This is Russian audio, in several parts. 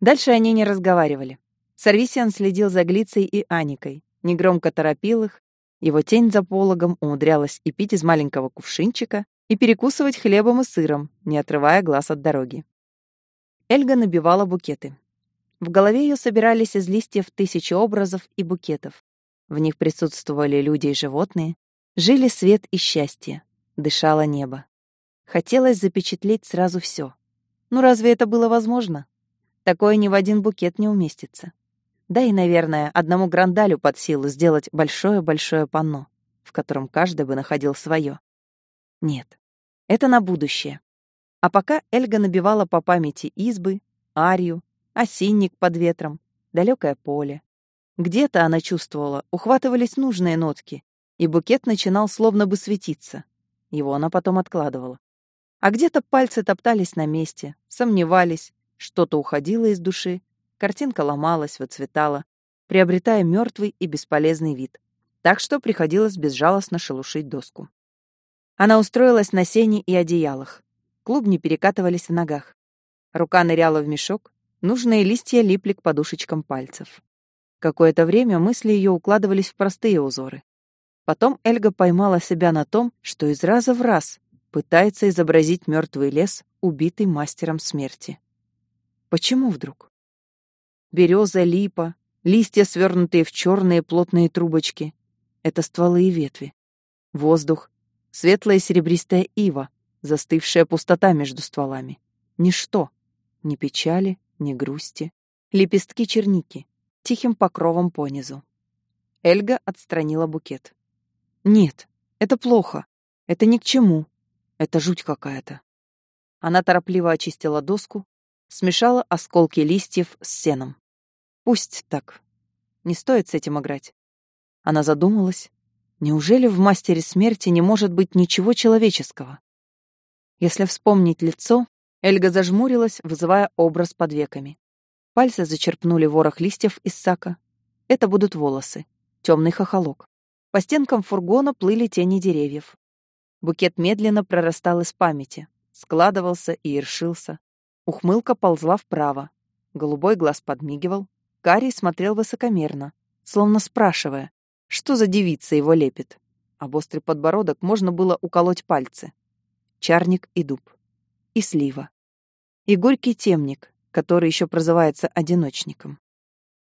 Дальше они не разговаривали. Сарвисиан следил за Глицей и Аникой, негромко торопил их, его тень за пологом умудрялась и пить из маленького кувшинчика, и перекусывать хлебом и сыром, не отрывая глаз от дороги. Эльга набивала букеты. В голове ее собирались из листьев тысячи образов и букетов. В них присутствовали люди и животные, жили свет и счастье, дышало небо. Хотелось запечатлеть сразу все. Ну разве это было возможно? Такое ни в один букет не уместится. Да и, наверное, одному Грандалю под силу сделать большое-большое панно, в котором каждый бы находил свое. Нет, это на будущее. А пока Эльга набивала по памяти избы, арию, осинник под ветром, далекое поле. Где-то она чувствовала, ухватывались нужные нотки, и букет начинал словно бы светиться. Его она потом откладывала. А где-то пальцы топтались на месте, сомневались, что-то уходило из души, картинка ломалась, выцветала, приобретая мертвый и бесполезный вид. Так что приходилось безжалостно шелушить доску. Она устроилась на сене и одеялах. Клубни перекатывались в ногах. Рука ныряла в мешок, нужные листья липли к подушечкам пальцев. Какое-то время мысли ее укладывались в простые узоры. Потом Эльга поймала себя на том, что из раза в раз пытается изобразить мертвый лес, убитый мастером смерти. Почему вдруг? Береза, липа, листья, свернутые в черные плотные трубочки. Это стволы и ветви. Воздух, светлая серебристая ива, застывшая пустота между стволами. Ничто. Ни печали, ни грусти. Лепестки черники, тихим покровом понизу. Эльга отстранила букет. «Нет, это плохо. Это ни к чему. Это жуть какая-то». Она торопливо очистила доску, смешала осколки листьев с сеном. Пусть так. Не стоит с этим играть. Она задумалась. Неужели в мастере смерти не может быть ничего человеческого? Если вспомнить лицо, Эльга зажмурилась, вызывая образ под веками. Пальцы зачерпнули ворох листьев из сака. Это будут волосы. Темный хохолок. По стенкам фургона плыли тени деревьев. Букет медленно прорастал из памяти, складывался и ершился, Ухмылка ползла вправо. Голубой глаз подмигивал. Карий смотрел высокомерно, словно спрашивая, что за девица его лепит. Об острый подбородок можно было уколоть пальцы. Чарник и дуб. И слива. И горький темник, который еще прозывается одиночником.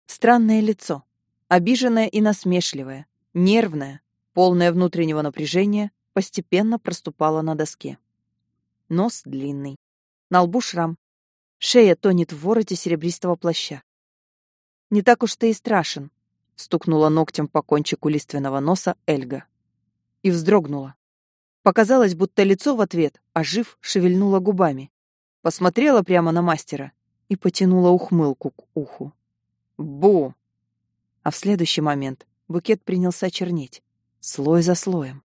Странное лицо. Обиженное и насмешливое. Нервное, полное внутреннего напряжения, постепенно проступало на доске. Нос длинный. На лбу шрам. Шея тонет в вороте серебристого плаща. «Не так уж ты и страшен», — стукнула ногтем по кончику лиственного носа Эльга. И вздрогнула. Показалось, будто лицо в ответ, ожив, шевельнуло губами. Посмотрела прямо на мастера и потянула ухмылку к уху. «Бу!» А в следующий момент букет принялся чернеть, слой за слоем.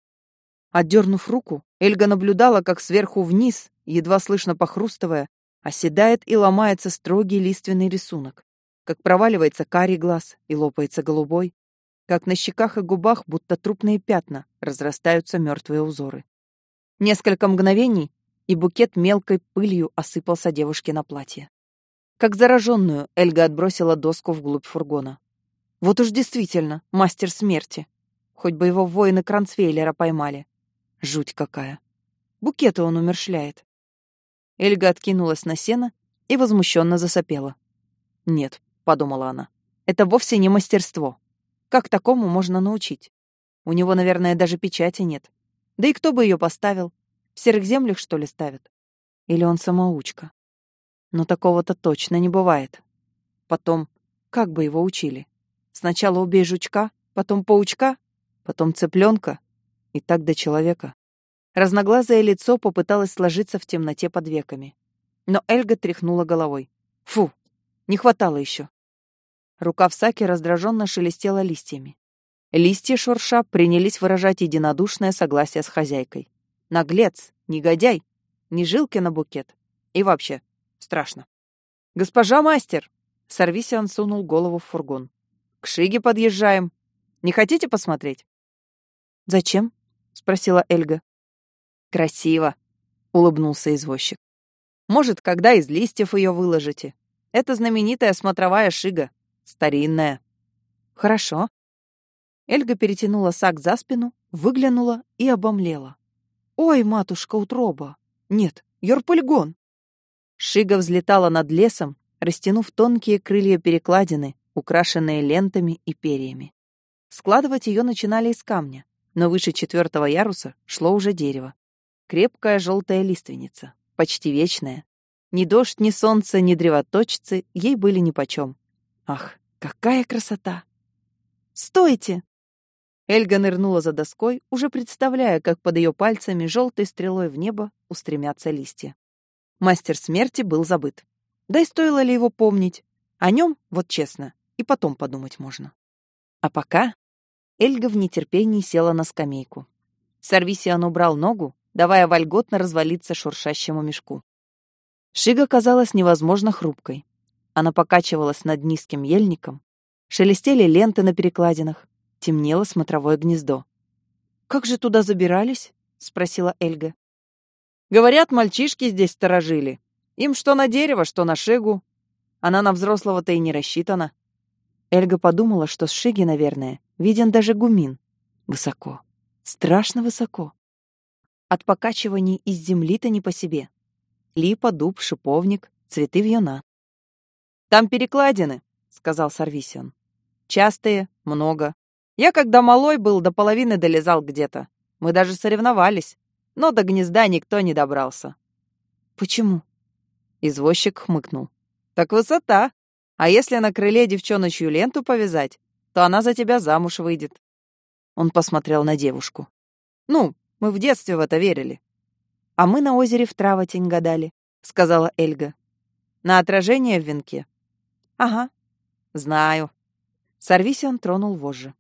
Отдернув руку, Эльга наблюдала, как сверху вниз, едва слышно похрустывая, оседает и ломается строгий лиственный рисунок, как проваливается карий глаз и лопается голубой, как на щеках и губах, будто трупные пятна, разрастаются мертвые узоры. Несколько мгновений, и букет мелкой пылью осыпался девушке на платье. Как зараженную, Эльга отбросила доску вглубь фургона. Вот уж действительно, мастер смерти. Хоть бы его воины Кранцвейлера поймали. Жуть какая. Букеты он умершляет. Эльга откинулась на сено и возмущенно засопела. «Нет», — подумала она, — «это вовсе не мастерство. Как такому можно научить? У него, наверное, даже печати нет. Да и кто бы ее поставил? В серых землях, что ли, ставят? Или он самоучка? Но такого-то точно не бывает. Потом, как бы его учили? Сначала убей жучка, потом паучка, потом цыпленка, и так до человека. Разноглазое лицо попыталось сложиться в темноте под веками. Но Эльга тряхнула головой. Фу, не хватало еще. Рука в саке раздраженно шелестела листьями. Листья шурша принялись выражать единодушное согласие с хозяйкой. Наглец, негодяй, не жилки на букет. И вообще, страшно. «Госпожа мастер!» Сорвисиан сунул голову в фургон. «К Шиге подъезжаем. Не хотите посмотреть?» «Зачем?» — спросила Эльга. «Красиво», — улыбнулся извозчик. «Может, когда из листьев ее выложите? Это знаменитая смотровая шига. Старинная. Хорошо. Эльга перетянула сак за спину, выглянула и обомлела. Ой, матушка утроба! Нет, Йорпульгон! Шига взлетала над лесом, растянув тонкие крылья перекладины, украшенные лентами и перьями. Складывать ее начинали из камня, но выше четвертого яруса шло уже дерево. Крепкая желтая лиственница, почти вечная. Ни дождь, ни солнце, ни древоточцы ей были нипочем. Ах, какая красота! «Стойте!» Эльга нырнула за доской, уже представляя, как под ее пальцами желтой стрелой в небо устремятся листья. Мастер смерти был забыт. Да и стоило ли его помнить? О нем, вот честно, и потом подумать можно. А пока Эльга в нетерпении села на скамейку. Сорвисиан убрал ногу, давая вольготно развалиться шуршащему мешку. Шига казалась невозможно хрупкой. Она покачивалась над низким ельником, шелестели ленты на перекладинах, темнело смотровое гнездо. «Как же туда забирались?» — спросила Эльга. «Говорят, мальчишки здесь сторожили. Им что на дерево, что на шигу. Она на взрослого-то и не рассчитана». Эльга подумала, что с шиги, наверное, виден даже гумин. Высоко. Страшно высоко. От покачиваний из земли-то не по себе. Липа, дуб, шиповник, цветы вьюна. «Там перекладины», — сказал Сарвисион. «Частые, много. Я, когда малой был, до половины долезал где-то. Мы даже соревновались. Но до гнезда никто не добрался». «Почему?» Извозчик хмыкнул. «Так высота. А если на крыле девчоночью ленту повязать, то она за тебя замуж выйдет. Он посмотрел на девушку. Ну, мы в детстве в это верили. А мы на озере в травотень гадали, сказала Эльга. На отражение в венке. Ага. Знаю. Сорвисиан тронул вожжи.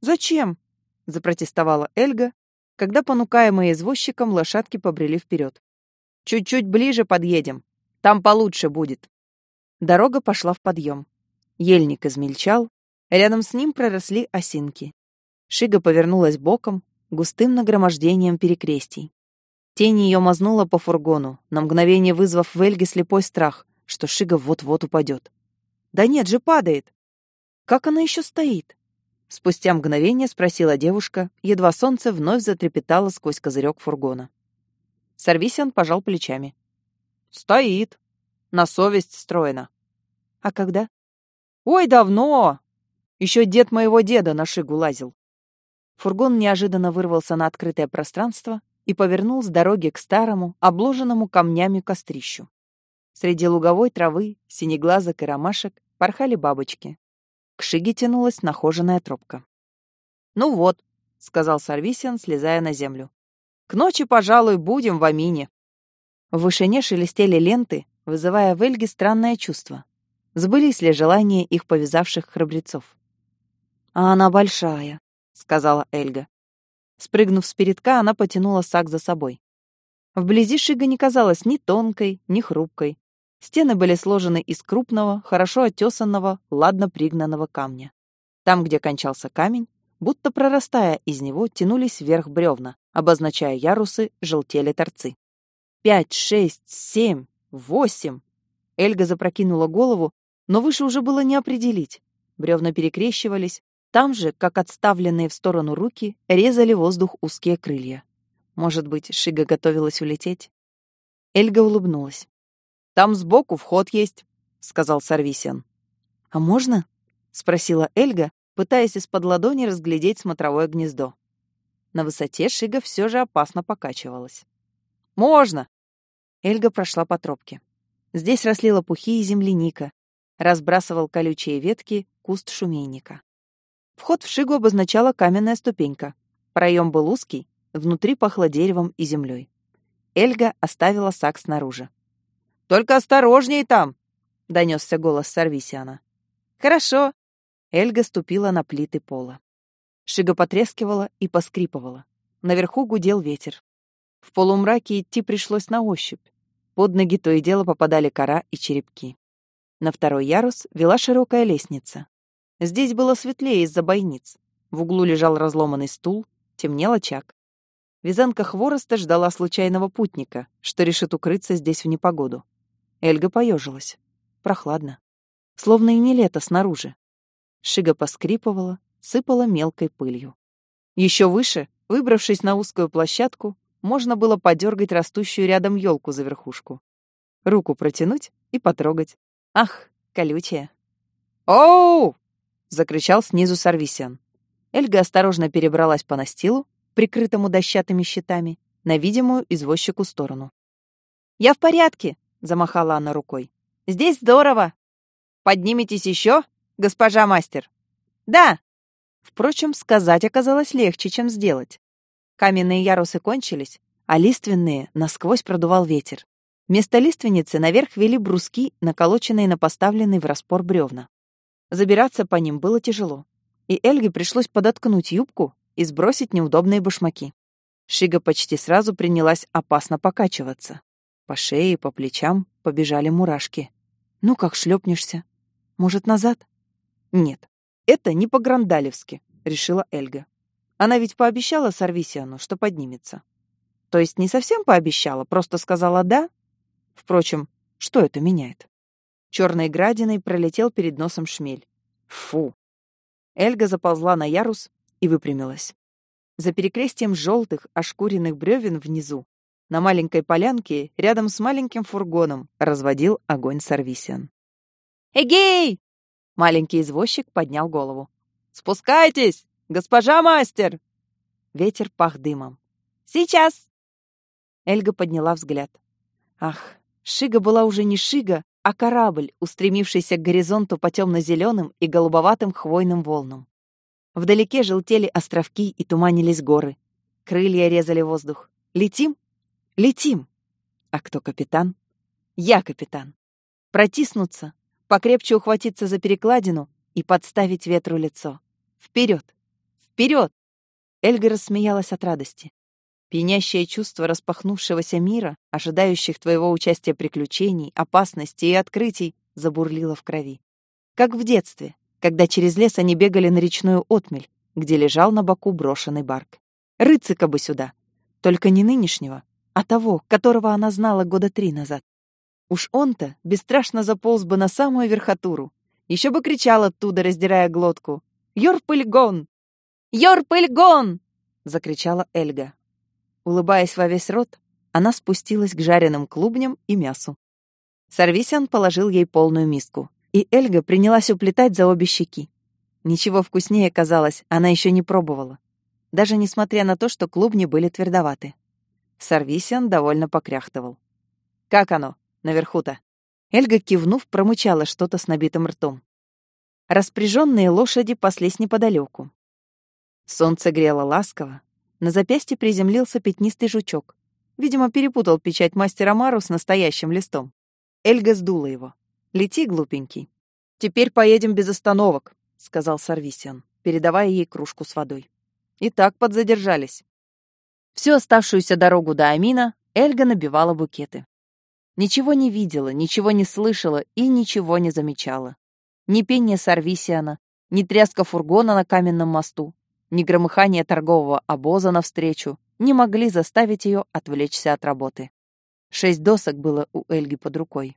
Зачем? запротестовала Эльга, когда, понукаемые извозчиком, лошадки побрели вперед. Чуть-чуть ближе подъедем. Там получше будет. Дорога пошла в подъем. Ельник измельчал, рядом с ним проросли осинки. Шига повернулась боком, густым нагромождением перекрестий. Тень ее мазнула по фургону, на мгновение вызвав в Эльге слепой страх, что Шига вот-вот упадет. «Да нет же, падает!» «Как она еще стоит?» Спустя мгновение спросила девушка, едва солнце вновь затрепетало сквозь козырек фургона. Сарвисиан пожал плечами. «Стоит», на совесть строена. А когда? Ой, давно! Еще дед моего деда на шигу лазил. Фургон неожиданно вырвался на открытое пространство и повернул с дороги к старому, обложенному камнями кострищу. Среди луговой травы, синеглазок и ромашек порхали бабочки. К шиге тянулась нахоженная тропка. «Ну вот», — сказал Сарвисиан, слезая на землю. «К ночи, пожалуй, будем в Амине». В вышине шелестели ленты, вызывая в Эльге странное чувство. Сбылись ли желания их повязавших храбрецов? «А она большая», — сказала Эльга. Спрыгнув с передка, она потянула сак за собой. Вблизи Шига не казалась ни тонкой, ни хрупкой. Стены были сложены из крупного, хорошо отесанного, ладно пригнанного камня. Там, где кончался камень, будто прорастая из него, тянулись вверх бревна, обозначая ярусы, желтели торцы. Пять, шесть, семь, Восемь! Эльга запрокинула голову, но выше уже было не определить. Бревна перекрещивались. Там же, как отставленные в сторону руки, резали воздух узкие крылья. Может быть, Шига готовилась улететь? Эльга улыбнулась. «Там сбоку вход есть», — сказал Сарвисиан. «А можно?» — спросила Эльга, пытаясь из-под ладони разглядеть смотровое гнездо. На высоте Шига все же опасно покачивалась. «Можно!» Эльга прошла по тропке. Здесь росли лопухи и земляника. Разбрасывал колючие ветки куст шумейника. Вход в шигу обозначала каменная ступенька. Проем был узкий, внутри пахло деревом и землей. Эльга оставила сак снаружи. «Только осторожней там!» — донесся голос Сарвисиана. «Хорошо!» Эльга ступила на плиты пола. Шига потрескивала и поскрипывала. Наверху гудел ветер. В полумраке идти пришлось на ощупь. Под ноги то и дело попадали кора и черепки. На второй ярус вела широкая лестница. Здесь было светлее из-за бойниц. В углу лежал разломанный стул, темнел очаг. Вязанка хвороста ждала случайного путника, что решит укрыться здесь в непогоду. Эльга поежилась. прохладно. Словно и не лето снаружи. Шига поскрипывала, сыпала мелкой пылью. Еще выше, выбравшись на узкую площадку, можно было подергать растущую рядом елку за верхушку. Руку протянуть и потрогать. Ах, колючая. «Оу!» — закричал снизу Сарвисиан. Эльга осторожно перебралась по настилу, прикрытому дощатыми щитами, на видимую извозчику сторону. «Я в порядке!» — замахала она рукой. «Здесь здорово!» «Подниметесь еще, госпожа мастер?» «Да!» Впрочем, сказать оказалось легче, чем сделать. Каменные ярусы кончились, а лиственные насквозь продувал ветер. Вместо лиственницы наверх вели бруски, наколоченные на поставленный в распор бревна. Забираться по ним было тяжело, и Эльге пришлось подоткнуть юбку и сбросить неудобные башмаки. Шига почти сразу принялась опасно покачиваться. По шее и по плечам побежали мурашки. «Ну как шлепнешься? Может, назад?» «Нет, это не по-грандалевски», — решила Эльга. Она ведь пообещала Сарвисиану, что поднимется. То есть не совсем пообещала, просто сказала «да». Впрочем, что это меняет? Черной градиной пролетел перед носом шмель. Фу! Эльга заползла на ярус и выпрямилась. За перекрестием желтых, ошкуренных бревен внизу, на маленькой полянке, рядом с маленьким фургоном, разводил огонь Сарвисиан. «Эгей!» Маленький извозчик поднял голову. «Спускайтесь, госпожа мастер!» Ветер пах дымом. «Сейчас!» Эльга подняла взгляд. Ах, Шига была уже не Шига, а корабль, устремившийся к горизонту по темно-зеленым и голубоватым хвойным волнам. Вдалеке желтели островки и туманились горы. Крылья резали воздух. «Летим? Летим!» А кто капитан? Я капитан. Протиснуться, покрепче ухватиться за перекладину и подставить ветру лицо. Вперед! Вперед! Эльга рассмеялась от радости. Пьянящее чувство распахнувшегося мира, ожидающих твоего участия приключений, опасностей и открытий, забурлило в крови. Как в детстве, когда через лес они бегали на речную отмель, где лежал на боку брошенный барк. Рыцика бы сюда. Только не нынешнего, а того, которого она знала года три назад. Уж он-то бесстрашно заполз бы на самую верхотуру. Еще бы кричал оттуда, раздирая глотку. «Йорпыльгон! Йорпыльгон!» — закричала Эльга. Улыбаясь во весь рот, она спустилась к жареным клубням и мясу. Сарвисян положил ей полную миску, и Эльга принялась уплетать за обе щеки. Ничего вкуснее, казалось, она еще не пробовала, даже несмотря на то, что клубни были твердоваты. Сарвисян довольно покряхтывал. «Как оно, наверху-то?» Эльга, кивнув, промычала что-то с набитым ртом. Распряженные лошади паслись неподалеку. Солнце грело ласково, на запястье приземлился пятнистый жучок. Видимо, перепутал печать мастера Мару с настоящим листом. Эльга сдула его. «Лети, глупенький». «Теперь поедем без остановок», — сказал Сарвисиан, передавая ей кружку с водой. И так подзадержались. Всю оставшуюся дорогу до Амина Эльга набивала букеты. Ничего не видела, ничего не слышала и ничего не замечала. Ни пение Сарвисиана, ни тряска фургона на каменном мосту, ни громыхание торгового обоза навстречу не могли заставить ее отвлечься от работы. Шесть досок было у Эльги под рукой.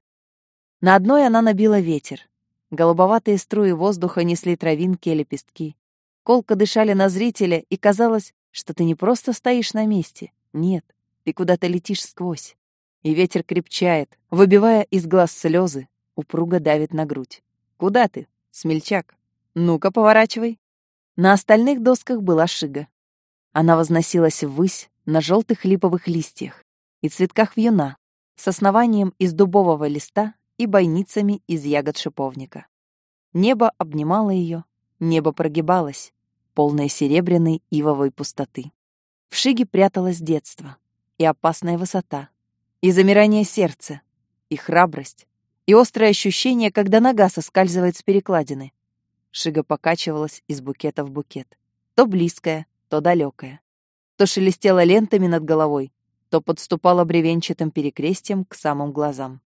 На одной она набила ветер. Голубоватые струи воздуха несли травинки и лепестки. Колко дышали на зрителя, и казалось, что ты не просто стоишь на месте. Нет, ты куда-то летишь сквозь. И ветер крепчает, выбивая из глаз слезы, упруго давит на грудь. Куда ты, смельчак? Ну-ка, поворачивай. На остальных досках была шига. Она возносилась ввысь на желтых липовых листьях и цветках вьюна с основанием из дубового листа и бойницами из ягод шиповника. Небо обнимало ее, небо прогибалось, полное серебряной ивовой пустоты. В шиге пряталось детство и опасная высота, и замирание сердца, и храбрость, и острое ощущение, когда нога соскальзывает с перекладины, Шига покачивалась из букета в букет. То близкая, то далекая. То шелестела лентами над головой, то подступала бревенчатым перекрестием к самым глазам.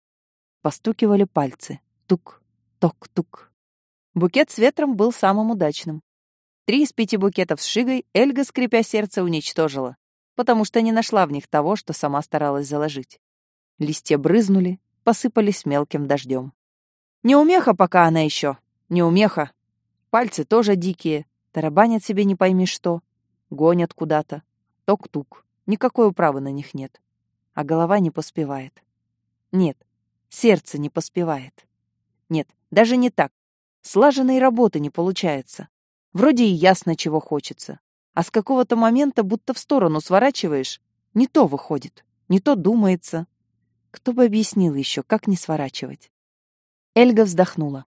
Постукивали пальцы. Тук, ток-тук. Букет с ветром был самым удачным. Три из пяти букетов с Шигой Эльга, скрипя сердце, уничтожила, потому что не нашла в них того, что сама старалась заложить. Листья брызнули, посыпались мелким дождем. Неумеха пока она еще. Неумеха. Пальцы тоже дикие. Тарабанят себе не пойми что. Гонят куда-то. Ток-тук. Никакой управы на них нет. А голова не поспевает. Нет, сердце не поспевает. Нет, даже не так. Слаженной работы не получается. Вроде и ясно, чего хочется. А с какого-то момента будто в сторону сворачиваешь, не то выходит, не то думается. Кто бы объяснил еще, как не сворачивать? Эльга вздохнула.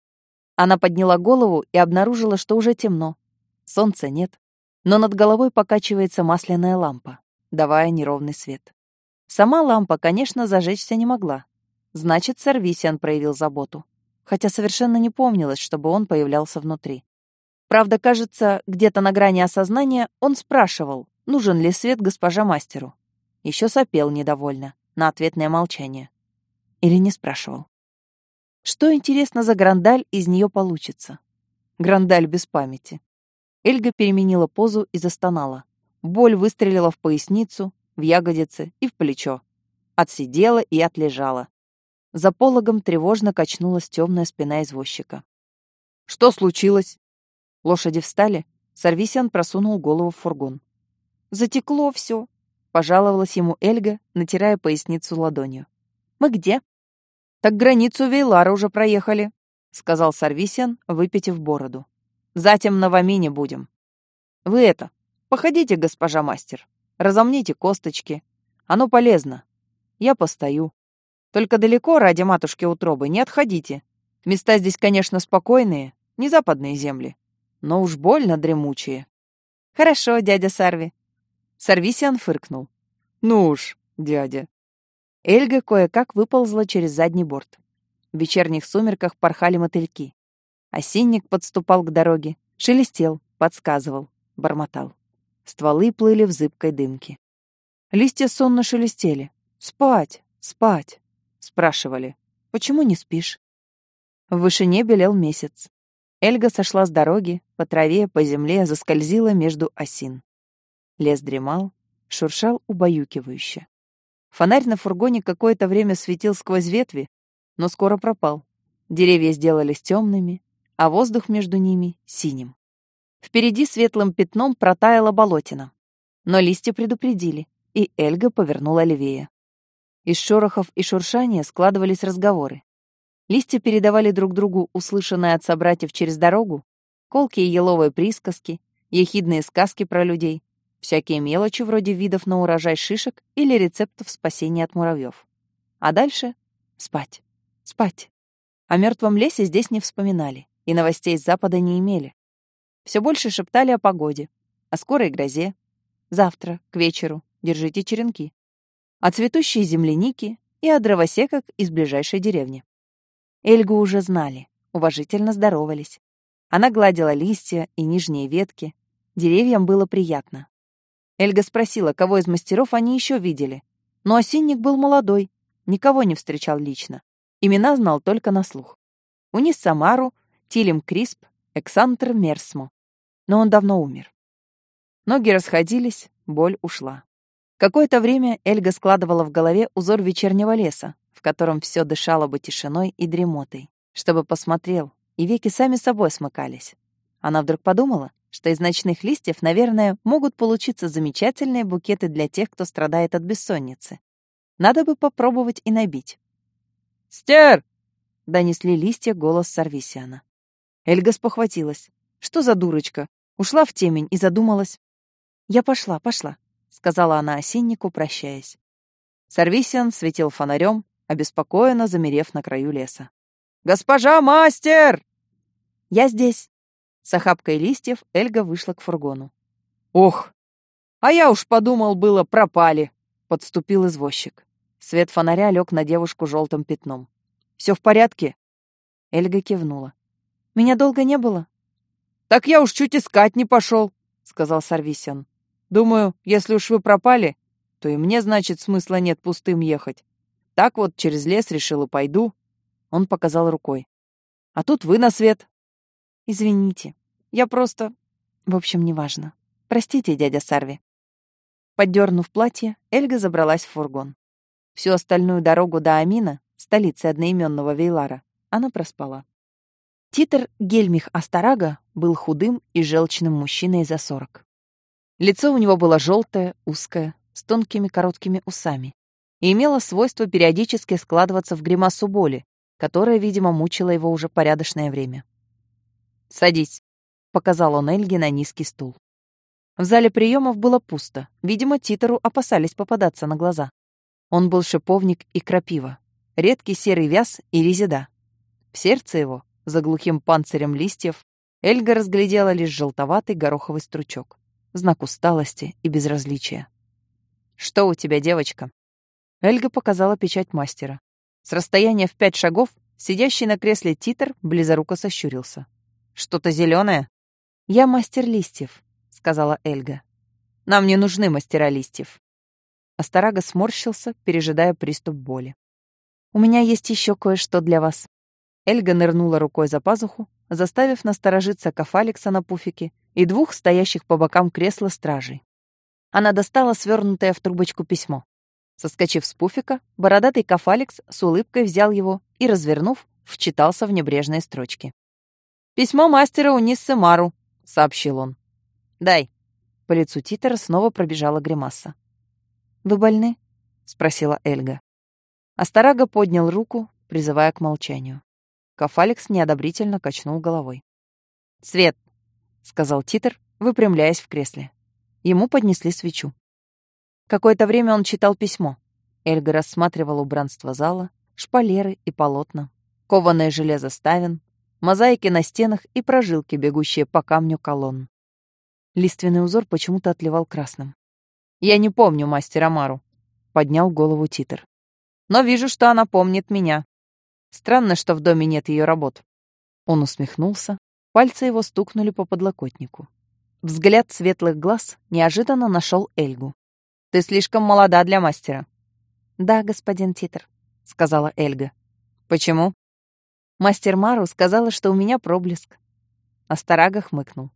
Она подняла голову и обнаружила, что уже темно. Солнца нет, но над головой покачивается масляная лампа, давая неровный свет. Сама лампа, конечно, зажечься не могла. Значит, Сарвисиан проявил заботу. Хотя совершенно не помнилось, чтобы он появлялся внутри. Правда, кажется, где-то на грани осознания он спрашивал, нужен ли свет госпожа мастеру. Еще сопел недовольно, на ответное молчание. Или не спрашивал. Что, интересно, за грандаль из нее получится? Грандаль без памяти. Эльга переменила позу и застонала. Боль выстрелила в поясницу, в ягодицы и в плечо. Отсидела и отлежала. За пологом тревожно качнулась темная спина извозчика. «Что случилось?» Лошади встали, Сарвисиан просунул голову в фургон. «Затекло все», — пожаловалась ему Эльга, натирая поясницу ладонью. «Мы где?» «Так границу Вейлара уже проехали», — сказал Сарвисиан, выпитив бороду. «Затем на Вамине будем. Вы это, походите, госпожа мастер, разомните косточки. Оно полезно. Я постою. Только далеко ради матушки утробы не отходите. Места здесь, конечно, спокойные, не западные земли, но уж больно дремучие». «Хорошо, дядя Сарви». Сарвисиан фыркнул. «Ну уж, дядя, Эльга кое-как выползла через задний борт. В вечерних сумерках порхали мотыльки. Осинник подступал к дороге, шелестел, подсказывал, бормотал. Стволы плыли в зыбкой дымке. Листья сонно шелестели. «Спать! Спать!» — спрашивали. «Почему не спишь?» В вышине белел месяц. Эльга сошла с дороги, по траве, по земле заскользила между осин. Лес дремал, шуршал убаюкивающе. Фонарь на фургоне какое-то время светил сквозь ветви, но скоро пропал. Деревья сделались темными, а воздух между ними — синим. Впереди светлым пятном протаяла болотина. Но листья предупредили, и Эльга повернула левее. Из шорохов и шуршания складывались разговоры. Листья передавали друг другу услышанное от собратьев через дорогу, колкие еловые присказки, ехидные сказки про людей, Всякие мелочи вроде видов на урожай шишек или рецептов спасения от муравьев. А дальше — спать, спать. О мертвом лесе здесь не вспоминали и новостей с запада не имели. Все больше шептали о погоде, о скорой грозе. Завтра, к вечеру, держите черенки. О цветущей земляники и о дровосеках из ближайшей деревни. Эльгу уже знали, уважительно здоровались. Она гладила листья и нижние ветки. Деревьям было приятно. Эльга спросила, кого из мастеров они еще видели. Но осинник был молодой, никого не встречал лично. Имена знал только на слух. Унис Самару, Тилем Крисп, Эксантр Мерсмо. Но он давно умер. Ноги расходились, боль ушла. Какое-то время Эльга складывала в голове узор вечернего леса, в котором все дышало бы тишиной и дремотой, чтобы посмотрел, и веки сами собой смыкались. Она вдруг подумала, что из ночных листьев, наверное, могут получиться замечательные букеты для тех, кто страдает от бессонницы. Надо бы попробовать и набить. «Стер!» — донесли листья голос Сарвисиана. Эльга спохватилась. «Что за дурочка?» Ушла в темень и задумалась. «Я пошла, пошла», — сказала она осеннику, прощаясь. Сарвисиан светил фонарем, обеспокоенно замерев на краю леса. «Госпожа мастер!» «Я здесь», с охапкой листьев Эльга вышла к фургону. «Ох! А я уж подумал, было, пропали!» — подступил извозчик. Свет фонаря лег на девушку желтым пятном. «Все в порядке?» Эльга кивнула. «Меня долго не было?» «Так я уж чуть искать не пошел», — сказал Сарвисиан. «Думаю, если уж вы пропали, то и мне, значит, смысла нет пустым ехать. Так вот через лес решил и пойду». Он показал рукой. «А тут вы на свет. Извините. Я просто... В общем, неважно. Простите, дядя Сарви. Поддернув платье, Эльга забралась в фургон. Всю остальную дорогу до Амина, столицы одноименного Вейлара, она проспала. Титр Гельмих Астарага был худым и желчным мужчиной за сорок. Лицо у него было желтое, узкое, с тонкими короткими усами и имело свойство периодически складываться в гримасу боли, которая, видимо, мучила его уже порядочное время. «Садись», — показал он Эльге на низкий стул. В зале приемов было пусто. Видимо, Титеру опасались попадаться на глаза. Он был шиповник и крапива, редкий серый вяз и резида. В сердце его, за глухим панцирем листьев, Эльга разглядела лишь желтоватый гороховый стручок, знак усталости и безразличия. «Что у тебя, девочка?» Эльга показала печать мастера. С расстояния в пять шагов сидящий на кресле Титер близоруко сощурился. «Что-то зеленое? «Я мастер листьев», — сказала Эльга. «Нам не нужны мастера листьев». Астарага сморщился, пережидая приступ боли. «У меня есть еще кое-что для вас». Эльга нырнула рукой за пазуху, заставив насторожиться Кафалекса на пуфике и двух стоящих по бокам кресла стражей. Она достала свернутое в трубочку письмо. Соскочив с пуфика, бородатый Кафалекс с улыбкой взял его и, развернув, вчитался в небрежные строчки. «Письмо мастера Униссы Мару», — сообщил он. «Дай». По лицу Титера снова пробежала гримаса. «Вы больны?» — спросила Эльга. Астарага поднял руку, призывая к молчанию. Кафалекс неодобрительно качнул головой. «Свет!» — сказал Титер, выпрямляясь в кресле. Ему поднесли свечу. Какое-то время он читал письмо. Эльга рассматривал убранство зала, шпалеры и полотна, кованое железо ставен, мозаики на стенах и прожилки, бегущие по камню колонн. Лиственный узор почему-то отливал красным. «Я не помню мастера Мару», — поднял голову Титер. «Но вижу, что она помнит меня. Странно, что в доме нет ее работ». Он усмехнулся, пальцы его стукнули по подлокотнику. Взгляд светлых глаз неожиданно нашел Эльгу. «Ты слишком молода для мастера». «Да, господин Титер», — сказала Эльга. «Почему?» Мастер Мару сказала, что у меня проблеск. Астарага хмыкнул.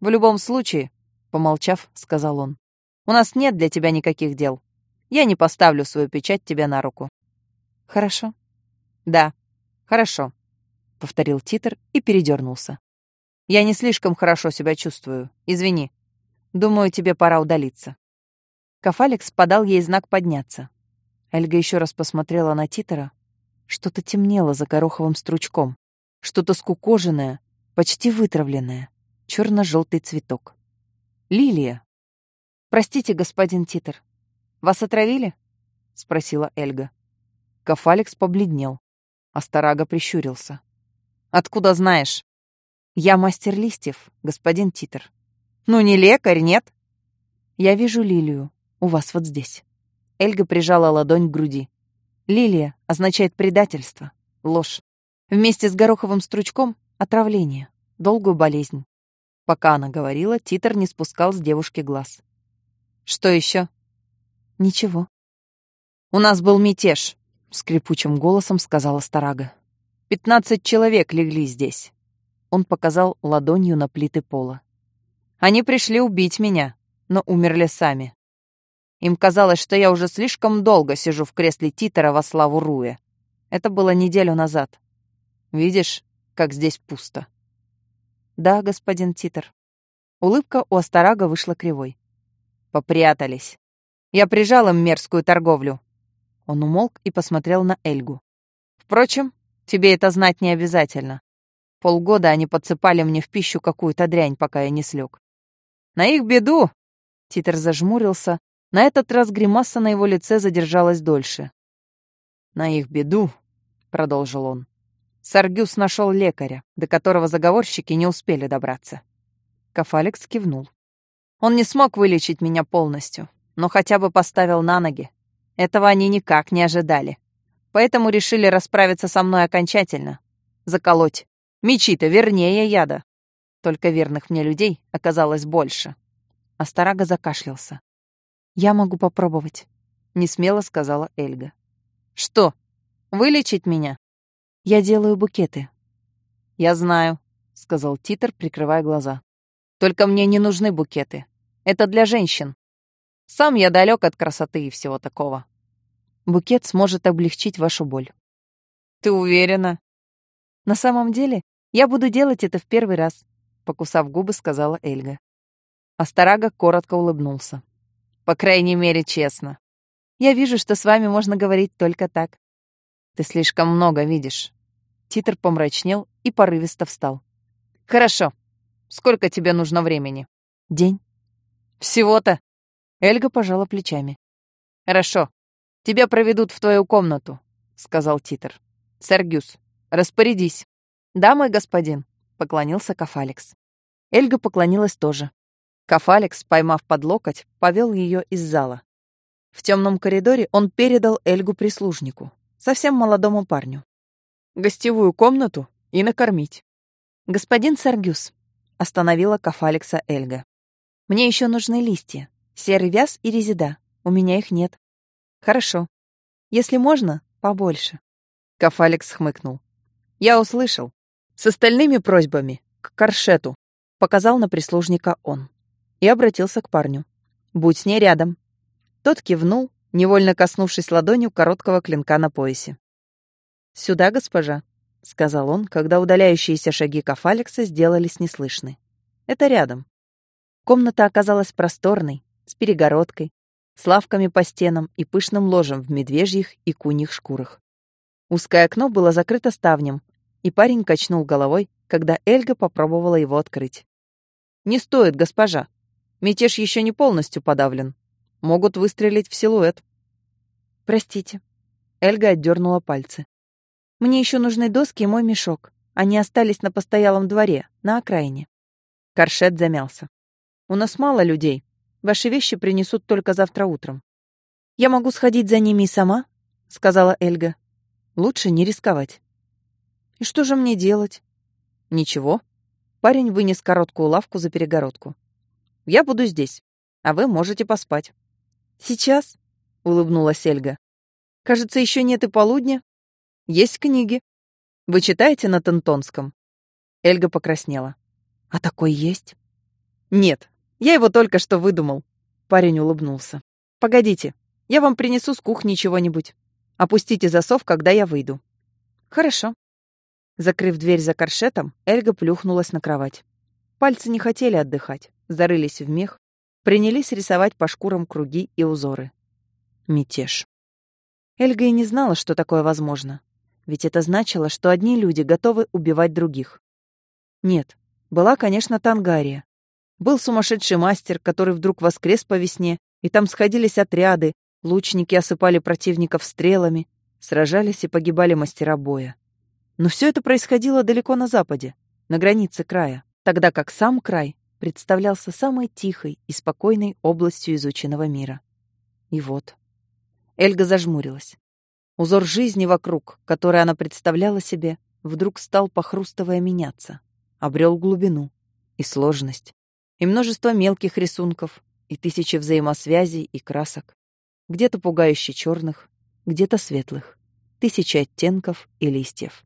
«В любом случае», — помолчав, сказал он, «у нас нет для тебя никаких дел. Я не поставлю свою печать тебе на руку». «Хорошо». «Да, хорошо», — повторил Титр и передернулся. «Я не слишком хорошо себя чувствую. Извини. Думаю, тебе пора удалиться». Кафалекс подал ей знак подняться. Эльга еще раз посмотрела на Титера. Что-то темнело за гороховым стручком. Что-то скукоженное, почти вытравленное. Черно-желтый цветок. Лилия. «Простите, господин Титер, вас отравили?» — спросила Эльга. Кафалекс побледнел. Астарага прищурился. «Откуда знаешь?» «Я мастер листьев, господин Титер». «Ну, не лекарь, нет?» «Я вижу лилию. У вас вот здесь». Эльга прижала ладонь к груди. Лилия означает предательство, ложь. Вместе с гороховым стручком — отравление, долгую болезнь. Пока она говорила, Титер не спускал с девушки глаз. «Что еще? «Ничего». «У нас был мятеж», — скрипучим голосом сказала Старага. «Пятнадцать человек легли здесь». Он показал ладонью на плиты пола. «Они пришли убить меня, но умерли сами. Им казалось, что я уже слишком долго сижу в кресле Титера во славу Руя. Это было неделю назад. Видишь, как здесь пусто?» «Да, господин Титер». Улыбка у Астарага вышла кривой. «Попрятались. Я прижал им мерзкую торговлю». Он умолк и посмотрел на Эльгу. «Впрочем, тебе это знать не обязательно. Полгода они подсыпали мне в пищу какую-то дрянь, пока я не слег. На их беду!» Титер зажмурился, на этот раз гримаса на его лице задержалась дольше. «На их беду», — продолжил он, — Саргюс нашел лекаря, до которого заговорщики не успели добраться. Кафалекс кивнул. Он не смог вылечить меня полностью, но хотя бы поставил на ноги. Этого они никак не ожидали. Поэтому решили расправиться со мной окончательно. Заколоть. Мечи-то вернее яда. Только верных мне людей оказалось больше. Астарага закашлялся. «Я могу попробовать», — несмело сказала Эльга. «Что? Вылечить меня?» «Я делаю букеты». «Я знаю», — сказал Титер, прикрывая глаза. «Только мне не нужны букеты. Это для женщин. Сам я далек от красоты и всего такого». «Букет сможет облегчить вашу боль». «Ты уверена?» На самом деле, я буду делать это в первый раз, покусав губы, сказала Эльга. Астарага коротко улыбнулся. По крайней мере, честно. Я вижу, что с вами можно говорить только так. Ты слишком много видишь. Титр помрачнел и порывисто встал. Хорошо. Сколько тебе нужно времени? День. Всего-то. Эльга пожала плечами. Хорошо. Тебя проведут в твою комнату, сказал Титр. Сергюс, распорядись. Да, мой господин, поклонился Кафалекс. Эльга поклонилась тоже. Кафалекс, поймав под локоть, повел ее из зала. В темном коридоре он передал Эльгу прислужнику, совсем молодому парню. «Гостевую комнату и накормить». «Господин Саргюс», — остановила Кафалекса Эльга. «Мне еще нужны листья, серый вяз и резида. У меня их нет». «Хорошо. Если можно, побольше». Кафалекс хмыкнул. «Я услышал. С остальными просьбами к Каршету», — показал на прислужника он. И обратился к парню. «Будь с ней рядом. Тот кивнул, невольно коснувшись ладонью короткого клинка на поясе. «Сюда, госпожа», — сказал он, когда удаляющиеся шаги Кафалекса сделались неслышны. «Это рядом». Комната оказалась просторной, с перегородкой, с лавками по стенам и пышным ложем в медвежьих и куньих шкурах. Узкое окно было закрыто ставнем, и парень качнул головой, когда Эльга попробовала его открыть. «Не стоит, госпожа. Мятеж еще не полностью подавлен», Могут выстрелить в силуэт. Простите. Эльга отдернула пальцы. Мне еще нужны доски и мой мешок. Они остались на постоялом дворе, на окраине. Каршет замялся. У нас мало людей. Ваши вещи принесут только завтра утром. Я могу сходить за ними и сама, сказала Эльга. Лучше не рисковать. И что же мне делать? Ничего. Парень вынес короткую лавку за перегородку. Я буду здесь, а вы можете поспать. «Сейчас?» — улыбнулась Эльга. «Кажется, еще нет и полудня. Есть книги. Вы читаете на Тентонском?» Эльга покраснела. «А такой есть?» «Нет, я его только что выдумал». Парень улыбнулся. «Погодите, я вам принесу с кухни чего-нибудь. Опустите засов, когда я выйду». «Хорошо». Закрыв дверь за коршетом, Эльга плюхнулась на кровать. Пальцы не хотели отдыхать, зарылись в мех, принялись рисовать по шкурам круги и узоры. Мятеж. Эльга и не знала, что такое возможно. Ведь это значило, что одни люди готовы убивать других. Нет, была, конечно, Тангария. Был сумасшедший мастер, который вдруг воскрес по весне, и там сходились отряды, лучники осыпали противников стрелами, сражались и погибали мастера боя. Но все это происходило далеко на западе, на границе края, тогда как сам край представлялся самой тихой и спокойной областью изученного мира. И вот. Эльга зажмурилась. Узор жизни вокруг, который она представляла себе, вдруг стал, похрустывая, меняться. Обрел глубину и сложность, и множество мелких рисунков, и тысячи взаимосвязей и красок. Где-то пугающе черных, где-то светлых, тысячи оттенков и листьев.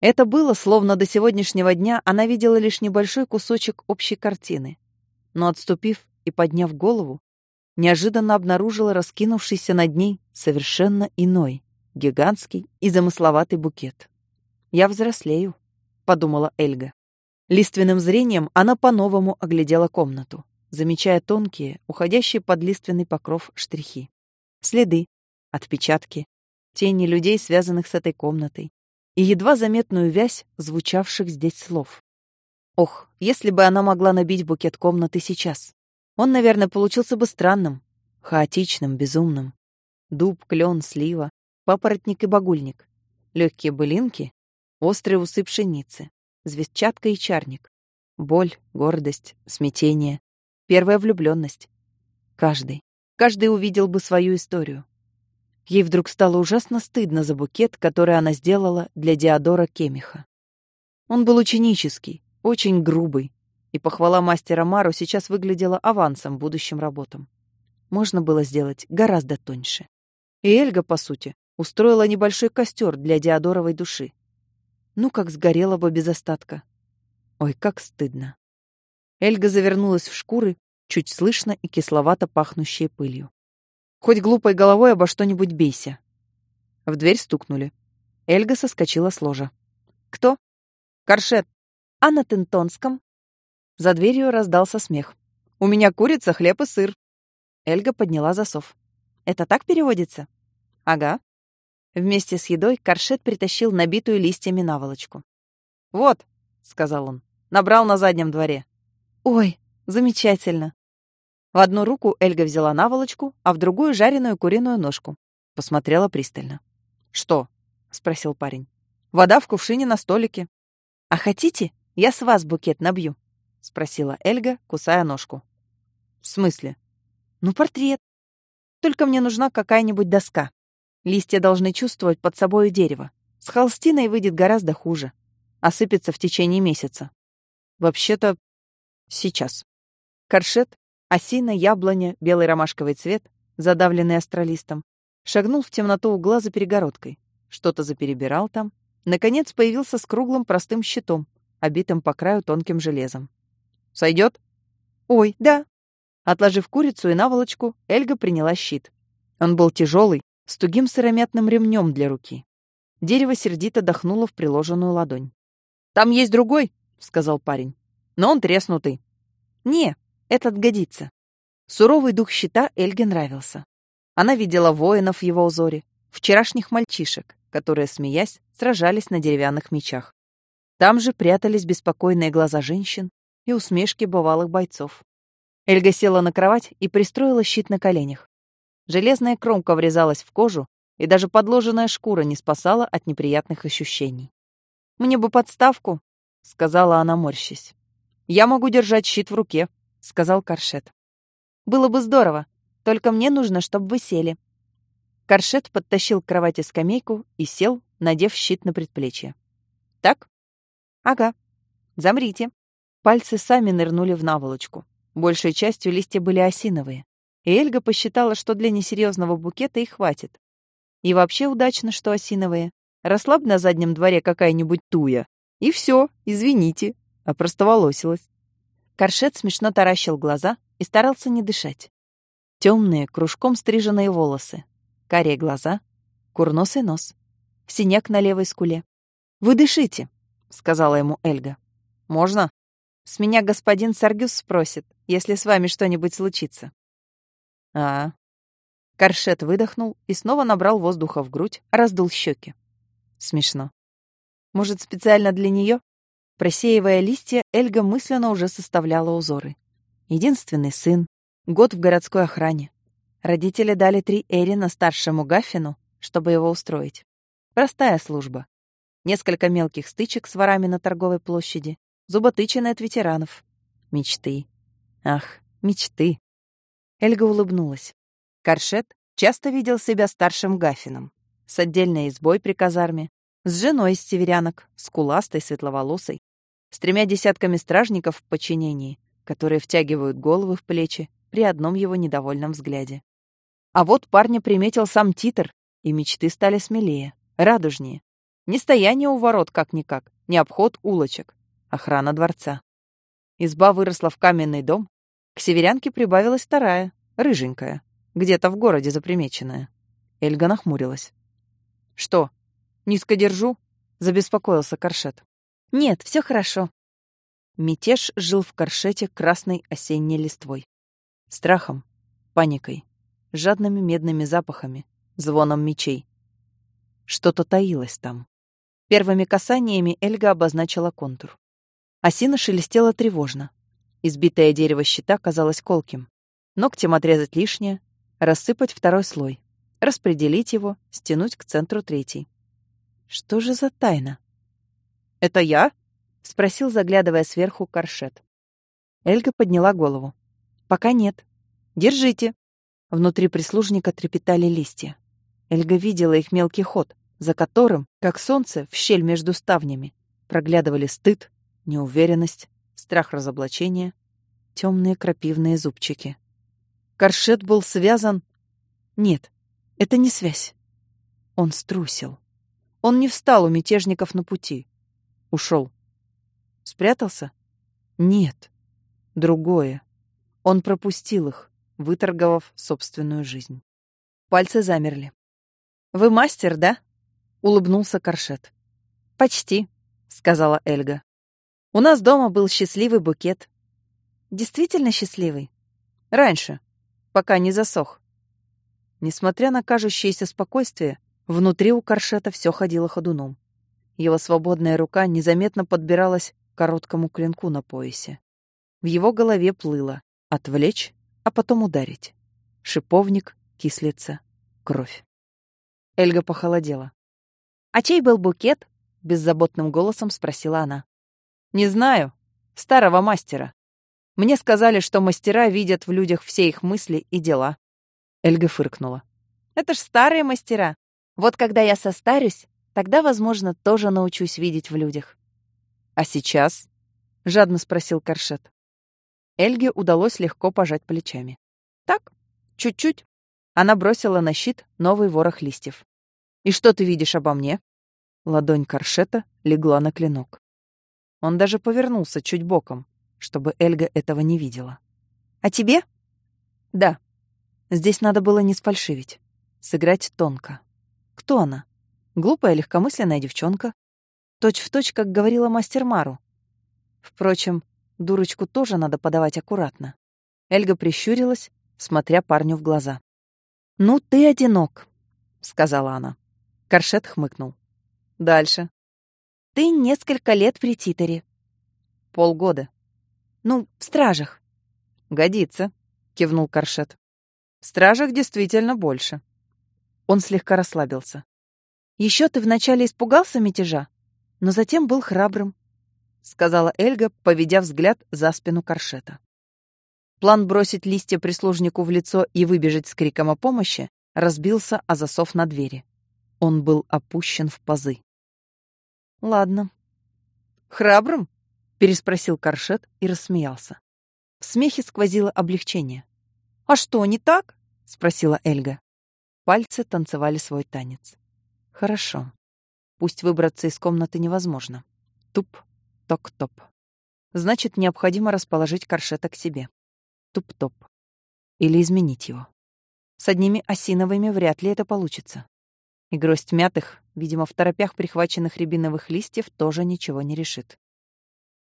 Это было, словно до сегодняшнего дня она видела лишь небольшой кусочек общей картины. Но отступив и подняв голову, неожиданно обнаружила раскинувшийся над ней совершенно иной, гигантский и замысловатый букет. «Я взрослею», — подумала Эльга. Лиственным зрением она по-новому оглядела комнату, замечая тонкие, уходящие под лиственный покров штрихи. Следы, отпечатки, тени людей, связанных с этой комнатой, и едва заметную вязь звучавших здесь слов. Ох, если бы она могла набить букет комнаты сейчас. Он, наверное, получился бы странным, хаотичным, безумным. Дуб, клен, слива, папоротник и багульник. Легкие былинки, острые усы пшеницы, звездчатка и чарник. Боль, гордость, смятение, первая влюбленность. Каждый, каждый увидел бы свою историю. Ей вдруг стало ужасно стыдно за букет, который она сделала для Диодора Кемиха. Он был ученический, очень грубый, и похвала мастера Мару сейчас выглядела авансом будущим работам. Можно было сделать гораздо тоньше. И Эльга, по сути, устроила небольшой костер для Диодоровой души. Ну, как сгорела бы без остатка. Ой, как стыдно. Эльга завернулась в шкуры, чуть слышно и кисловато пахнущие пылью. Хоть глупой головой обо что-нибудь бейся. В дверь стукнули. Эльга соскочила с ложа. Кто? Коршет. А на Тентонском? За дверью раздался смех. У меня курица, хлеб и сыр. Эльга подняла засов. Это так переводится? Ага. Вместе с едой Коршет притащил набитую листьями наволочку. «Вот», — сказал он, — «набрал на заднем дворе». «Ой, замечательно». В одну руку Эльга взяла наволочку, а в другую — жареную куриную ножку. Посмотрела пристально. «Что?» — спросил парень. «Вода в кувшине на столике». «А хотите, я с вас букет набью?» — спросила Эльга, кусая ножку. «В смысле?» «Ну, портрет. Только мне нужна какая-нибудь доска. Листья должны чувствовать под собой дерево. С холстиной выйдет гораздо хуже. Осыпется в течение месяца. Вообще-то, сейчас. Коршет, осина, яблоня, белый ромашковый цвет, задавленный астролистом, шагнул в темноту угла за перегородкой. Что-то заперебирал там. Наконец появился с круглым простым щитом, обитым по краю тонким железом. «Сойдет?» «Ой, да». Отложив курицу и наволочку, Эльга приняла щит. Он был тяжелый, с тугим сыромятным ремнем для руки. Дерево сердито дохнуло в приложенную ладонь. «Там есть другой», — сказал парень. «Но он треснутый». «Не, этот годится». Суровый дух щита Эльге нравился. Она видела воинов в его узоре, вчерашних мальчишек, которые, смеясь, сражались на деревянных мечах. Там же прятались беспокойные глаза женщин и усмешки бывалых бойцов. Эльга села на кровать и пристроила щит на коленях. Железная кромка врезалась в кожу, и даже подложенная шкура не спасала от неприятных ощущений. «Мне бы подставку», — сказала она, морщась. «Я могу держать щит в руке», — сказал Коршет. «Было бы здорово, только мне нужно, чтобы вы сели». Коршет подтащил к кровати скамейку и сел, надев щит на предплечье. «Так?» «Ага. Замрите». Пальцы сами нырнули в наволочку. Большей частью листья были осиновые и Эльга посчитала, что для несерьезного букета и хватит. И вообще удачно, что осиновые. Росла бы на заднем дворе какая-нибудь туя. И все, извините, опростоволосилась. Коршет смешно таращил глаза и старался не дышать. Темные, кружком стриженные волосы, карие глаза, курносый нос, синяк на левой скуле. «Вы дышите», — сказала ему Эльга. «Можно?» «С меня господин Саргюс спросит, если с вами что-нибудь случится». А. Коршет выдохнул и снова набрал воздуха в грудь, раздул щеки. Смешно. Может, специально для нее? Просеивая листья, Эльга мысленно уже составляла узоры. Единственный сын, год в городской охране. Родители дали три Эрина старшему Гаффину, чтобы его устроить. Простая служба. Несколько мелких стычек с ворами на торговой площади, зуботычины от ветеранов. Мечты. Ах, мечты. Эльга улыбнулась. Коршет часто видел себя старшим Гафином, с отдельной избой при казарме, с женой из северянок, скуластой, светловолосой, с тремя десятками стражников в подчинении, которые втягивают головы в плечи при одном его недовольном взгляде. А вот парня приметил сам Титр, и мечты стали смелее, радужнее. Не стояние у ворот как-никак, не обход улочек, охрана дворца. Изба выросла в каменный дом, к северянке прибавилась вторая, рыженькая, где-то в городе запримеченная. Эльга нахмурилась. «Что, низко держу?» — забеспокоился Коршет. «Нет, все хорошо». Мятеж жил в Коршете красной осенней листвой. Страхом, паникой, жадными медными запахами, звоном мечей. Что-то таилось там. Первыми касаниями Эльга обозначила контур. Осина шелестела тревожно, Избитое дерево щита казалось колким. Ногтем отрезать лишнее, рассыпать второй слой, распределить его, стянуть к центру третий. Что же за тайна? «Это я?» — спросил, заглядывая сверху коршет. Эльга подняла голову. «Пока нет. Держите». Внутри прислужника трепетали листья. Эльга видела их мелкий ход, за которым, как солнце в щель между ставнями, проглядывали стыд, неуверенность, страх разоблачения, темные крапивные зубчики. Коршет был связан... Нет, это не связь. Он струсил. Он не встал у мятежников на пути. Ушел. Спрятался? Нет. Другое. Он пропустил их, выторговав собственную жизнь. Пальцы замерли. «Вы мастер, да?» — улыбнулся Коршет. «Почти. — сказала Эльга. «У нас дома был счастливый букет». «Действительно счастливый?» «Раньше, пока не засох». Несмотря на кажущееся спокойствие, внутри у Коршета все ходило ходуном. Его свободная рука незаметно подбиралась к короткому клинку на поясе. В его голове плыло «отвлечь, а потом ударить». Шиповник, кислица, кровь. Эльга похолодела. «А чей был букет?» — беззаботным голосом спросила она. «Не знаю. Старого мастера. Мне сказали, что мастера видят в людях все их мысли и дела». Эльга фыркнула. «Это ж старые мастера. Вот когда я состарюсь, тогда, возможно, тоже научусь видеть в людях». «А сейчас?» — жадно спросил Коршет. Эльге удалось легко пожать плечами. «Так, чуть-чуть». Она бросила на щит новый ворох листьев. «И что ты видишь обо мне?» Ладонь Коршета легла на клинок. Он даже повернулся чуть боком, чтобы Эльга этого не видела. «А тебе?» «Да. Здесь надо было не сфальшивить. Сыграть тонко. Кто она? Глупая, легкомысленная девчонка? Точь в точь, как говорила мастер Мару. Впрочем, дурочку тоже надо подавать аккуратно. Эльга прищурилась, смотря парню в глаза. «Ну, ты одинок», — сказала она. Коршет хмыкнул. Дальше. Ты несколько лет при Титере. Полгода. Ну, в стражах. Годится, кивнул Коршет. В стражах действительно больше. Он слегка расслабился. Еще ты вначале испугался мятежа, но затем был храбрым, сказала Эльга, поведя взгляд за спину Коршета. План бросить листья прислужнику в лицо и выбежать с криком о помощи разбился о засов на двери. Он был опущен в пазы. Ладно. Храбрым? переспросил Каршет и рассмеялся. В смехе сквозило облегчение. А что, не так? спросила Эльга. Пальцы танцевали свой танец. Хорошо. Пусть выбраться из комнаты невозможно. Туп, ток-топ. Значит, необходимо расположить Каршета к себе. Туп-топ. Или изменить его. С одними осиновыми вряд ли это получится. И гроздь мятых, видимо, в торопях прихваченных рябиновых листьев, тоже ничего не решит.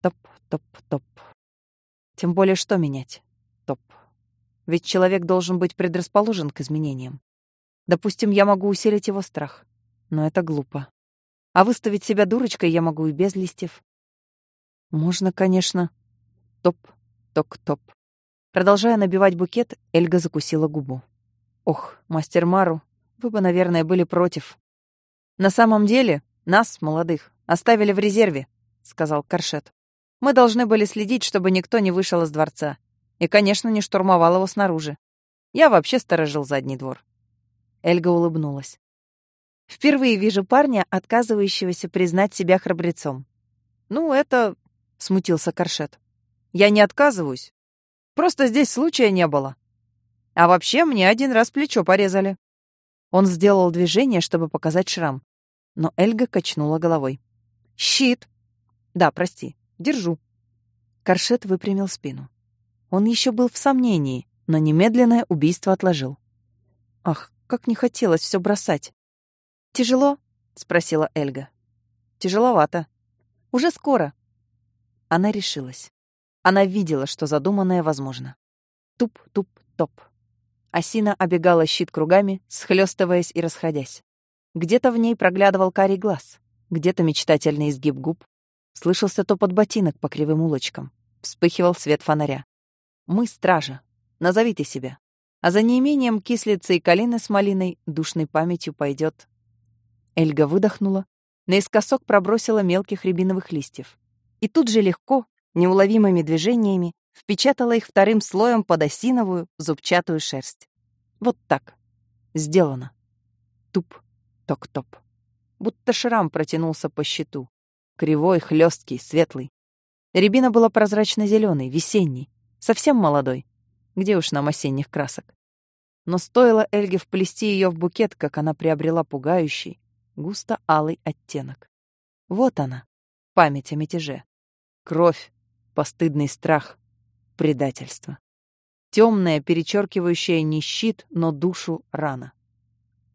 Топ-топ-топ. Тем более, что менять? Топ. Ведь человек должен быть предрасположен к изменениям. Допустим, я могу усилить его страх. Но это глупо. А выставить себя дурочкой я могу и без листьев. Можно, конечно. Топ, ток-топ. Продолжая набивать букет, Эльга закусила губу. Ох, мастер Мару, вы бы, наверное, были против. На самом деле, нас, молодых, оставили в резерве, сказал Каршет. Мы должны были следить, чтобы никто не вышел из дворца. И, конечно, не штурмовал его снаружи. Я вообще сторожил задний двор. Эльга улыбнулась. Впервые вижу парня, отказывающегося признать себя храбрецом. Ну, это... смутился Каршет. Я не отказываюсь. Просто здесь случая не было. А вообще, мне один раз плечо порезали. Он сделал движение, чтобы показать шрам. Но Эльга качнула головой. «Щит!» «Да, прости. Держу». Коршет выпрямил спину. Он еще был в сомнении, но немедленное убийство отложил. Ах, как не хотелось все бросать. «Тяжело?» — спросила Эльга. «Тяжеловато. Уже скоро». Она решилась. Она видела, что задуманное возможно. Туп-туп-топ. Осина обегала щит кругами, схлестываясь и расходясь. Где-то в ней проглядывал карий глаз, где-то мечтательный изгиб губ. Слышался топот ботинок по кривым улочкам. Вспыхивал свет фонаря. «Мы стража. Назовите себя». А за неимением кислицы и калины с малиной душной памятью пойдет. Эльга выдохнула, наискосок пробросила мелких рябиновых листьев. И тут же легко, неуловимыми движениями, впечатала их вторым слоем под осиновую зубчатую шерсть. Вот так. Сделано. Туп, ток-топ. Будто шрам протянулся по щиту. Кривой, хлесткий, светлый. Рябина была прозрачно зеленой весенней, совсем молодой. Где уж нам осенних красок? Но стоило Эльге вплести ее в букет, как она приобрела пугающий, густо-алый оттенок. Вот она, память о мятеже. Кровь, постыдный страх, предательство. Темная, перечеркивающая не щит, но душу рана.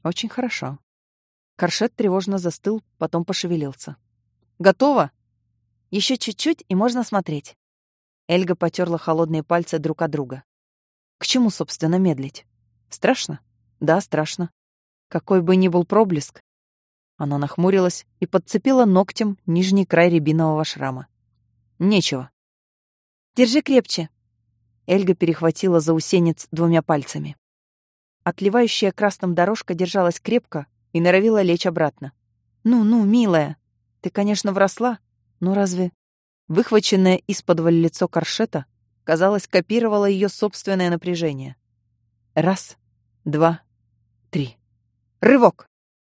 Очень хорошо. Коршет тревожно застыл, потом пошевелился. «Готово?» Еще чуть-чуть, и можно смотреть. Эльга потерла холодные пальцы друг от друга. К чему, собственно, медлить? Страшно? Да, страшно. Какой бы ни был проблеск. Она нахмурилась и подцепила ногтем нижний край рябинового шрама. Нечего. Держи крепче. Эльга перехватила заусенец двумя пальцами. Отливающая красным дорожка держалась крепко и норовила лечь обратно. «Ну-ну, милая, ты, конечно, вросла, но разве...» Выхваченное из-под лицо коршета, казалось, копировало ее собственное напряжение. Раз, два, три. Рывок!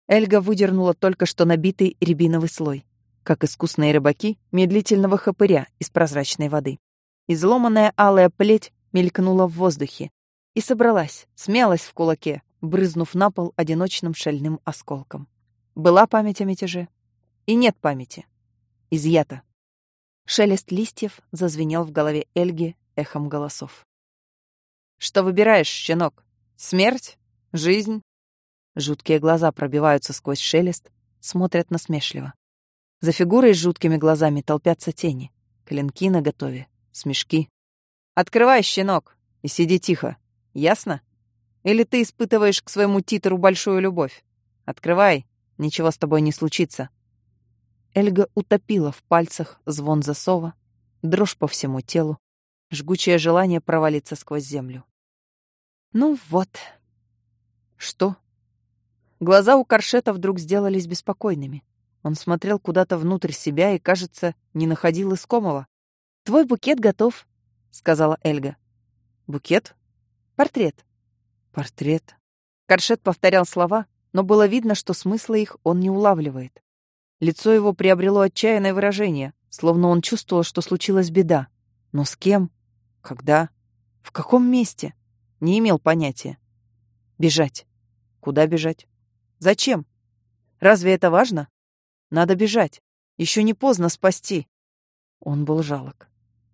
Эльга выдернула только что набитый рябиновый слой, как искусные рыбаки медлительного хопыря из прозрачной воды. Изломанная алая плеть мелькнула в воздухе и собралась, смялась в кулаке, брызнув на пол одиночным шальным осколком. Была память о мятеже? И нет памяти. Изъята. Шелест листьев зазвенел в голове Эльги эхом голосов. «Что выбираешь, щенок? Смерть? Жизнь?» Жуткие глаза пробиваются сквозь шелест, смотрят насмешливо. За фигурой с жуткими глазами толпятся тени. Клинки наготове, смешки. «Открывай, щенок, и сиди тихо. Ясно? Или ты испытываешь к своему титру большую любовь? Открывай, ничего с тобой не случится». Эльга утопила в пальцах звон засова, дрожь по всему телу, жгучее желание провалиться сквозь землю. «Ну вот». «Что?» Глаза у Коршета вдруг сделались беспокойными. Он смотрел куда-то внутрь себя и, кажется, не находил искомого. «Твой букет готов», — сказала Эльга. «Букет?» «Портрет». «Портрет». Коршет повторял слова, но было видно, что смысла их он не улавливает. Лицо его приобрело отчаянное выражение, словно он чувствовал, что случилась беда. Но с кем? Когда? В каком месте? Не имел понятия. Бежать. Куда бежать? Зачем? Разве это важно? Надо бежать. Еще не поздно спасти. Он был жалок.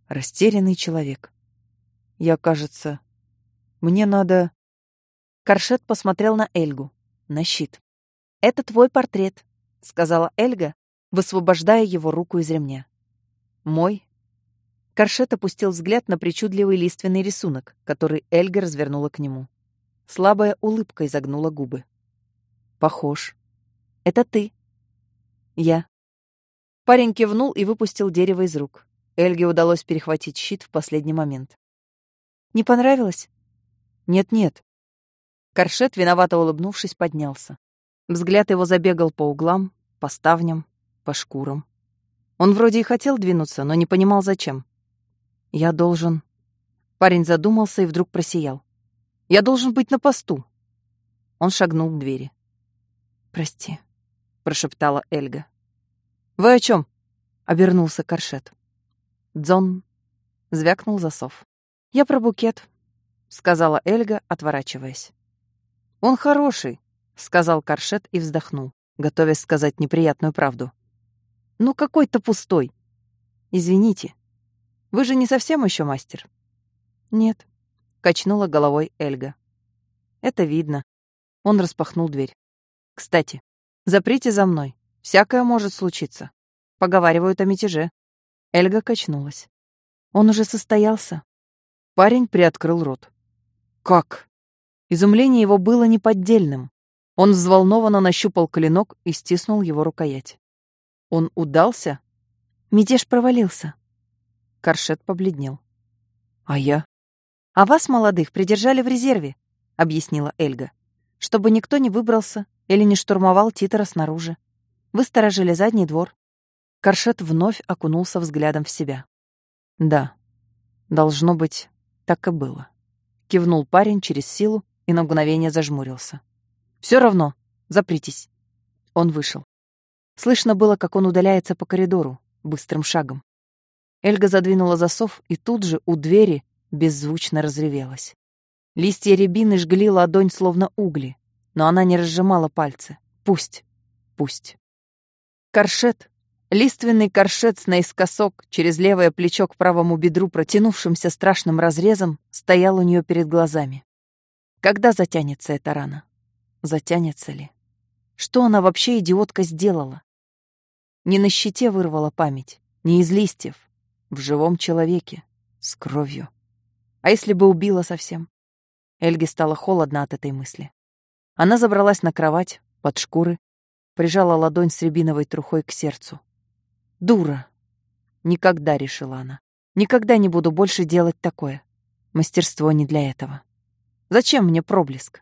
Растерянный человек. Я, кажется... Мне надо... Коршет посмотрел на Эльгу, на щит. «Это твой портрет», — сказала Эльга, высвобождая его руку из ремня. «Мой?» Коршет опустил взгляд на причудливый лиственный рисунок, который Эльга развернула к нему. Слабая улыбка изогнула губы. «Похож. Это ты». «Я». Парень кивнул и выпустил дерево из рук. Эльге удалось перехватить щит в последний момент. «Не понравилось?» «Нет-нет». Коршет, виновато улыбнувшись, поднялся. Взгляд его забегал по углам, по ставням, по шкурам. Он вроде и хотел двинуться, но не понимал, зачем. «Я должен...» Парень задумался и вдруг просиял. «Я должен быть на посту». Он шагнул к двери. «Прости», — прошептала Эльга. «Вы о чем? обернулся Коршет. «Дзон», — звякнул засов. «Я про букет», — сказала Эльга, отворачиваясь. «Он хороший», — сказал Коршет и вздохнул, готовясь сказать неприятную правду. «Ну какой-то пустой. Извините. Вы же не совсем еще мастер?» «Нет», — качнула головой Эльга. «Это видно». Он распахнул дверь. «Кстати, заприте за мной. Всякое может случиться. Поговаривают о мятеже». Эльга качнулась. «Он уже состоялся?» Парень приоткрыл рот. «Как?» Изумление его было неподдельным. Он взволнованно нащупал клинок и стиснул его рукоять. Он удался? Мятеж провалился. Коршет побледнел. «А я?» «А вас, молодых, придержали в резерве», — объяснила Эльга. «Чтобы никто не выбрался или не штурмовал Титера снаружи. Вы сторожили задний двор». Коршет вновь окунулся взглядом в себя. «Да, должно быть, так и было». Кивнул парень через силу и на мгновение зажмурился. Все равно, запритесь». Он вышел. Слышно было, как он удаляется по коридору, быстрым шагом. Эльга задвинула засов, и тут же у двери беззвучно разревелась. Листья рябины жгли ладонь, словно угли, но она не разжимала пальцы. Пусть, пусть. Коршет, лиственный коршет с наискосок через левое плечо к правому бедру, протянувшимся страшным разрезом, стоял у нее перед глазами. Когда затянется эта рана? Затянется ли? Что она вообще, идиотка, сделала? Не на щите вырвала память, Не из листьев, в живом человеке, с кровью. А если бы убила совсем? Эльге стало холодно от этой мысли. Она забралась на кровать, под шкуры, прижала ладонь с рябиновой трухой к сердцу. «Дура!» Никогда, решила она. Никогда не буду больше делать такое. Мастерство не для этого. Зачем мне проблеск?